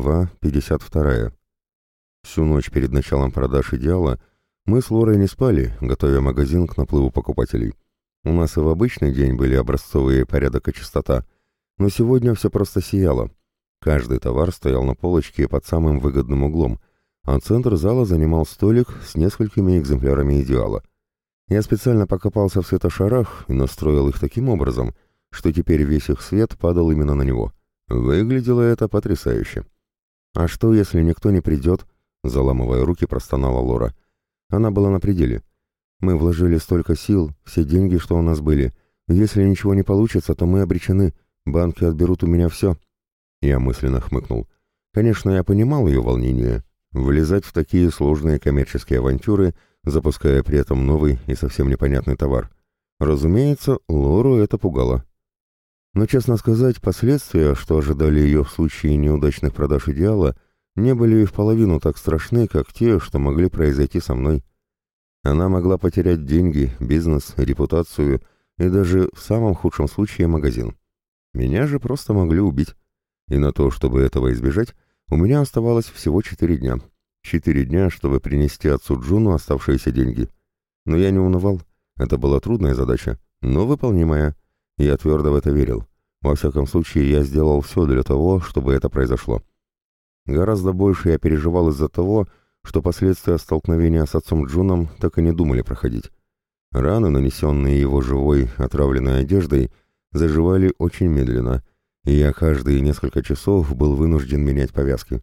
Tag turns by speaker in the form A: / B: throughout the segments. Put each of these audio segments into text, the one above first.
A: Глава 52. Всю ночь перед началом продаж «Идеала» мы с Лорой не спали, готовя магазин к наплыву покупателей. У нас и в обычный день были образцовые порядок и чистота, но сегодня все просто сияло. Каждый товар стоял на полочке под самым выгодным углом, а центр зала занимал столик с несколькими экземплярами «Идеала». Я специально покопался в светошарах и настроил их таким образом, что теперь весь их свет падал именно на него — Выглядело это потрясающе. «А что, если никто не придет?» — заламывая руки, простонала Лора. Она была на пределе. «Мы вложили столько сил, все деньги, что у нас были. Если ничего не получится, то мы обречены. Банки отберут у меня все». Я мысленно хмыкнул. Конечно, я понимал ее волнение. Влезать в такие сложные коммерческие авантюры, запуская при этом новый и совсем непонятный товар. Разумеется, Лору это пугало. Но, честно сказать, последствия, что ожидали ее в случае неудачных продаж идеала, не были и в половину так страшны, как те, что могли произойти со мной. Она могла потерять деньги, бизнес, репутацию и даже в самом худшем случае магазин. Меня же просто могли убить. И на то, чтобы этого избежать, у меня оставалось всего четыре дня. Четыре дня, чтобы принести отцу Джуну оставшиеся деньги. Но я не унывал. Это была трудная задача, но выполнимая. Я твердо в это верил. Во всяком случае, я сделал все для того, чтобы это произошло. Гораздо больше я переживал из-за того, что последствия столкновения с отцом Джуном так и не думали проходить. Раны, нанесенные его живой, отравленной одеждой, заживали очень медленно, и я каждые несколько часов был вынужден менять повязки.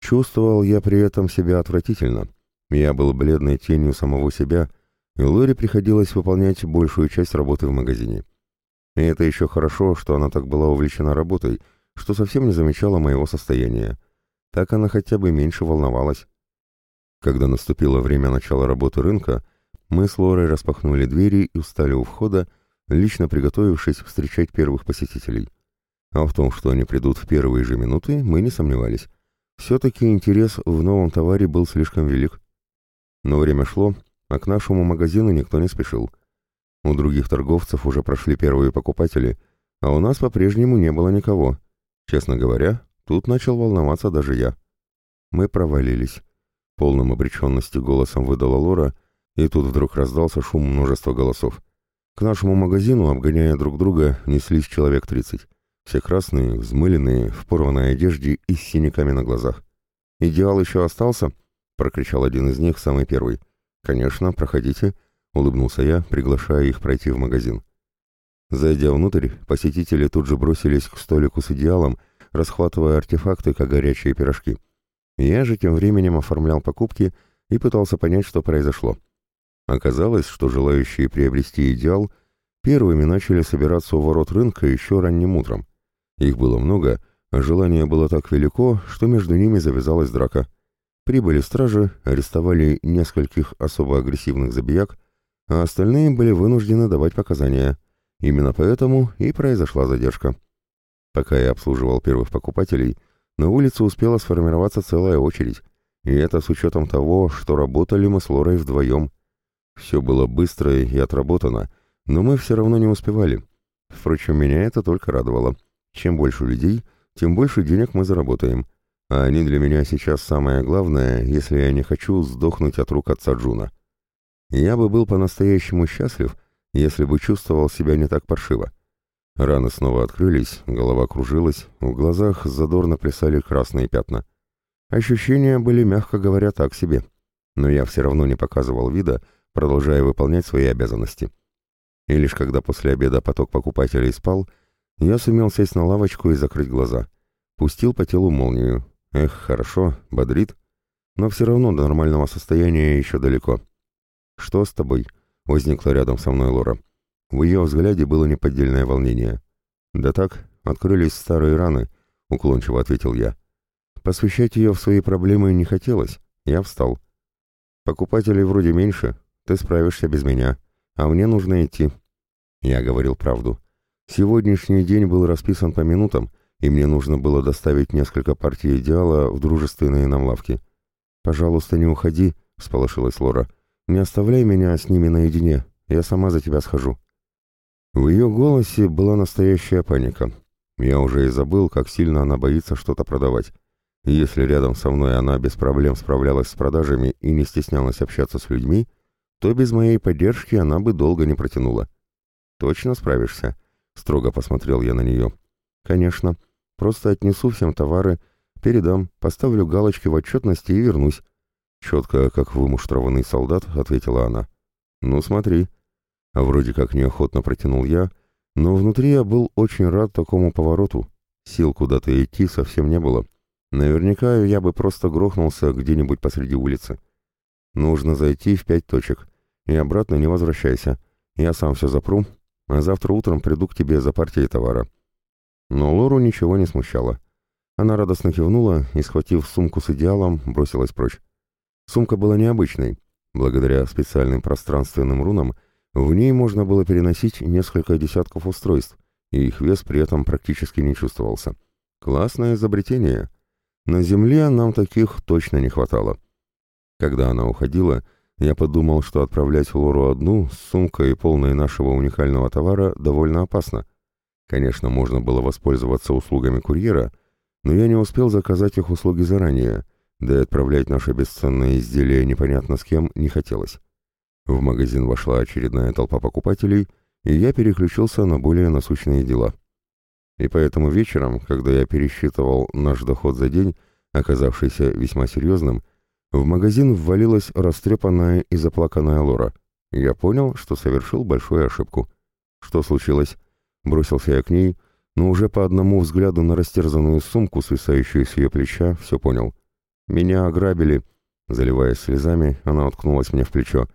A: Чувствовал я при этом себя отвратительно. Я был бледной тенью самого себя, и Лоре приходилось выполнять большую часть работы в магазине. И это еще хорошо, что она так была увлечена работой, что совсем не замечала моего состояния. Так она хотя бы меньше волновалась. Когда наступило время начала работы рынка, мы с Лорой распахнули двери и встали у входа, лично приготовившись встречать первых посетителей. А в том, что они придут в первые же минуты, мы не сомневались. Все-таки интерес в новом товаре был слишком велик. Но время шло, а к нашему магазину никто не спешил — у других торговцев уже прошли первые покупатели, а у нас по-прежнему не было никого. Честно говоря, тут начал волноваться даже я. Мы провалились. Полным обреченности голосом выдала Лора, и тут вдруг раздался шум множества голосов. К нашему магазину, обгоняя друг друга, неслись человек тридцать. Все красные, взмыленные, в порванной одежде и с синяками на глазах. «Идеал еще остался?» — прокричал один из них, самый первый. «Конечно, проходите», — улыбнулся я, приглашая их пройти в магазин. Зайдя внутрь, посетители тут же бросились к столику с идеалом, расхватывая артефакты, как горячие пирожки. Я же тем временем оформлял покупки и пытался понять, что произошло. Оказалось, что желающие приобрести идеал первыми начали собираться у ворот рынка еще ранним утром. Их было много, а желание было так велико, что между ними завязалась драка. Прибыли стражи, арестовали нескольких особо агрессивных забияк, а остальные были вынуждены давать показания. Именно поэтому и произошла задержка. Пока я обслуживал первых покупателей, на улице успела сформироваться целая очередь, и это с учетом того, что работали мы с Лорой вдвоем. Все было быстро и отработано, но мы все равно не успевали. Впрочем, меня это только радовало. Чем больше людей, тем больше денег мы заработаем. А они для меня сейчас самое главное, если я не хочу сдохнуть от рук отца Джуна. Я бы был по-настоящему счастлив, если бы чувствовал себя не так паршиво. Раны снова открылись, голова кружилась, в глазах задорно плясали красные пятна. Ощущения были, мягко говоря, так себе. Но я все равно не показывал вида, продолжая выполнять свои обязанности. И лишь когда после обеда поток покупателей спал, я сумел сесть на лавочку и закрыть глаза. Пустил по телу молнию. Эх, хорошо, бодрит. Но все равно до нормального состояния еще далеко. «Что с тобой?» — возникла рядом со мной Лора. В ее взгляде было неподдельное волнение. «Да так, открылись старые раны», — уклончиво ответил я. Посвящать ее в свои проблемы не хотелось. Я встал. «Покупателей вроде меньше, ты справишься без меня, а мне нужно идти». Я говорил правду. Сегодняшний день был расписан по минутам, и мне нужно было доставить несколько партий идеала в дружественные нам лавки. «Пожалуйста, не уходи», — всполошилась Лора. Не оставляй меня с ними наедине, я сама за тебя схожу». В ее голосе была настоящая паника. Я уже и забыл, как сильно она боится что-то продавать. Если рядом со мной она без проблем справлялась с продажами и не стеснялась общаться с людьми, то без моей поддержки она бы долго не протянула. «Точно справишься?» — строго посмотрел я на нее. «Конечно. Просто отнесу всем товары, передам, поставлю галочки в отчетности и вернусь». Четко, как вымуштрованный солдат, ответила она. «Ну, смотри». А вроде как неохотно протянул я, но внутри я был очень рад такому повороту. Сил куда-то идти совсем не было. Наверняка я бы просто грохнулся где-нибудь посреди улицы. Нужно зайти в пять точек. И обратно не возвращайся. Я сам все запру, а завтра утром приду к тебе за партией товара. Но Лору ничего не смущало. Она радостно кивнула и, схватив сумку с идеалом, бросилась прочь. Сумка была необычной. Благодаря специальным пространственным рунам в ней можно было переносить несколько десятков устройств, и их вес при этом практически не чувствовался. Классное изобретение. На Земле нам таких точно не хватало. Когда она уходила, я подумал, что отправлять Лору одну с сумкой, полной нашего уникального товара, довольно опасно. Конечно, можно было воспользоваться услугами курьера, но я не успел заказать их услуги заранее, да и отправлять наше бесценное изделие непонятно с кем не хотелось. В магазин вошла очередная толпа покупателей, и я переключился на более насущные дела. И поэтому вечером, когда я пересчитывал наш доход за день, оказавшийся весьма серьезным, в магазин ввалилась растрепанная и заплаканная Лора. Я понял, что совершил большую ошибку. Что случилось? Бросился я к ней, но уже по одному взгляду на растерзанную сумку, свисающую с ее плеча, все понял. «Меня ограбили». Заливаясь слезами, она уткнулась мне в плечо.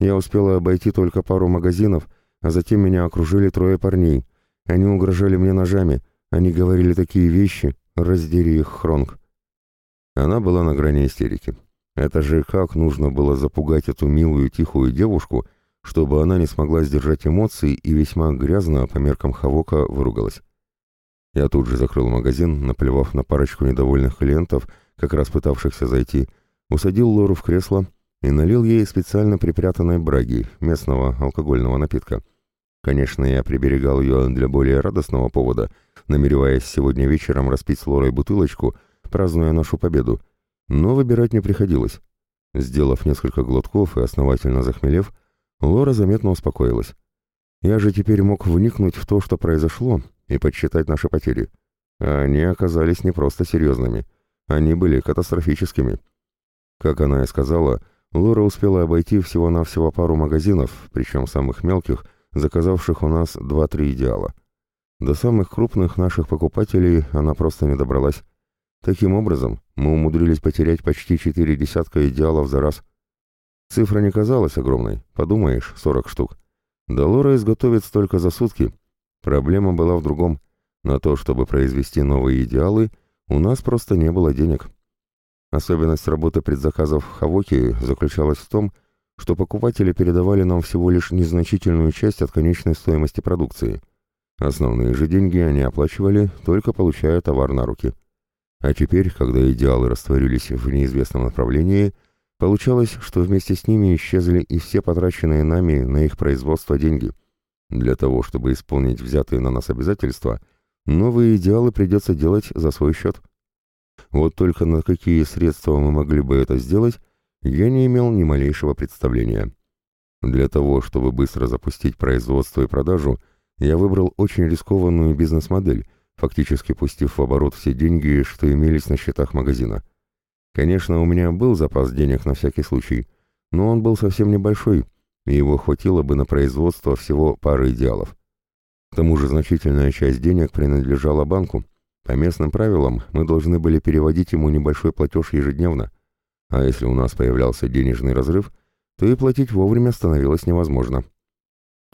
A: Я успела обойти только пару магазинов, а затем меня окружили трое парней. Они угрожали мне ножами. Они говорили такие вещи. Раздери их, Хронг. Она была на грани истерики. Это же как нужно было запугать эту милую тихую девушку, чтобы она не смогла сдержать эмоции и весьма грязно, по меркам Хавока, выругалась. Я тут же закрыл магазин, наплевав на парочку недовольных клиентов, как раз пытавшихся зайти, усадил Лору в кресло и налил ей специально припрятанной браги, местного алкогольного напитка. Конечно, я приберегал ее для более радостного повода, намереваясь сегодня вечером распить с Лорой бутылочку, празднуя нашу победу, но выбирать не приходилось. Сделав несколько глотков и основательно захмелев, Лора заметно успокоилась. Я же теперь мог вникнуть в то, что произошло, и подсчитать наши потери. А они оказались не просто серьезными. Они были катастрофическими. Как она и сказала, Лора успела обойти всего-навсего пару магазинов, причем самых мелких, заказавших у нас два-три идеала. До самых крупных наших покупателей она просто не добралась. Таким образом, мы умудрились потерять почти четыре десятка идеалов за раз. Цифра не казалась огромной, подумаешь, сорок штук. Да Лора изготовит столько за сутки. Проблема была в другом. На то, чтобы произвести новые идеалы, у нас просто не было денег. Особенность работы предзаказов в Хавоке заключалась в том, что покупатели передавали нам всего лишь незначительную часть от конечной стоимости продукции. Основные же деньги они оплачивали, только получая товар на руки. А теперь, когда идеалы растворились в неизвестном направлении, получалось, что вместе с ними исчезли и все потраченные нами на их производство деньги. Для того, чтобы исполнить взятые на нас обязательства, новые идеалы придется делать за свой счет. Вот только на какие средства мы могли бы это сделать, я не имел ни малейшего представления. Для того, чтобы быстро запустить производство и продажу, я выбрал очень рискованную бизнес-модель – фактически пустив в оборот все деньги, что имелись на счетах магазина. Конечно, у меня был запас денег на всякий случай, но он был совсем небольшой, и его хватило бы на производство всего пары идеалов. Тому же значительная часть денег принадлежала банку. По местным правилам мы должны были переводить ему небольшой платеж ежедневно, а если у нас появлялся денежный разрыв, то и платить вовремя становилось невозможно.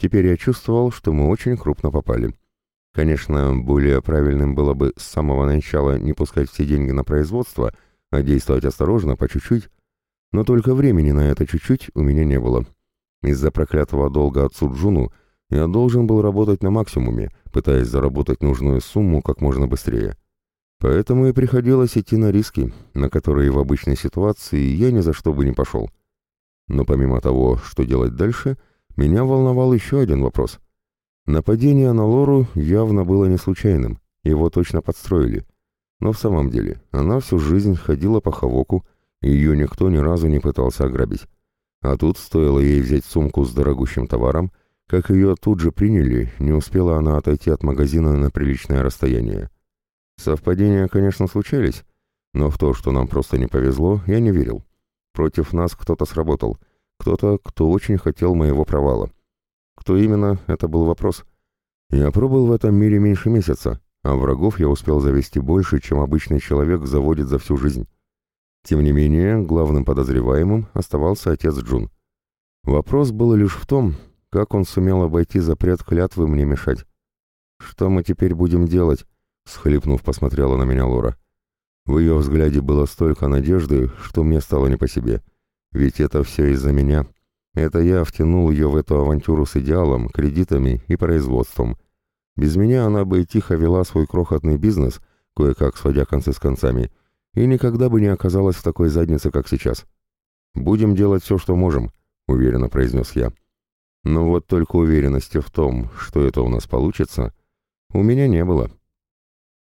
A: Теперь я чувствовал, что мы очень крупно попали. Конечно, более правильным было бы с самого начала не пускать все деньги на производство, а действовать осторожно, по чуть-чуть. Но только времени на это чуть-чуть у меня не было. Из-за проклятого долга отцу Джуну я должен был работать на максимуме, пытаясь заработать нужную сумму как можно быстрее. Поэтому и приходилось идти на риски, на которые в обычной ситуации я ни за что бы не пошел. Но помимо того, что делать дальше, меня волновал еще один вопрос. Нападение на Лору явно было не случайным, его точно подстроили. Но в самом деле, она всю жизнь ходила по Хавоку, и ее никто ни разу не пытался ограбить. А тут стоило ей взять сумку с дорогущим товаром, как ее тут же приняли, не успела она отойти от магазина на приличное расстояние. Совпадения, конечно, случались, но в то, что нам просто не повезло, я не верил. Против нас кто-то сработал, кто-то, кто очень хотел моего провала. Кто именно, это был вопрос. Я пробыл в этом мире меньше месяца, а врагов я успел завести больше, чем обычный человек заводит за всю жизнь. Тем не менее, главным подозреваемым оставался отец Джун. Вопрос был лишь в том, как он сумел обойти запрет клятвы мне мешать. «Что мы теперь будем делать?» — схлипнув, посмотрела на меня Лора. В ее взгляде было столько надежды, что мне стало не по себе. Ведь это все из-за меня. Это я втянул ее в эту авантюру с идеалом, кредитами и производством. Без меня она бы тихо вела свой крохотный бизнес, кое-как сводя концы с концами, и никогда бы не оказалась в такой заднице, как сейчас. «Будем делать все, что можем», — уверенно произнес я. Но вот только уверенности в том, что это у нас получится, у меня не было.